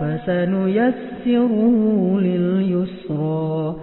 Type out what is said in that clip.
فسنيسره لليسرى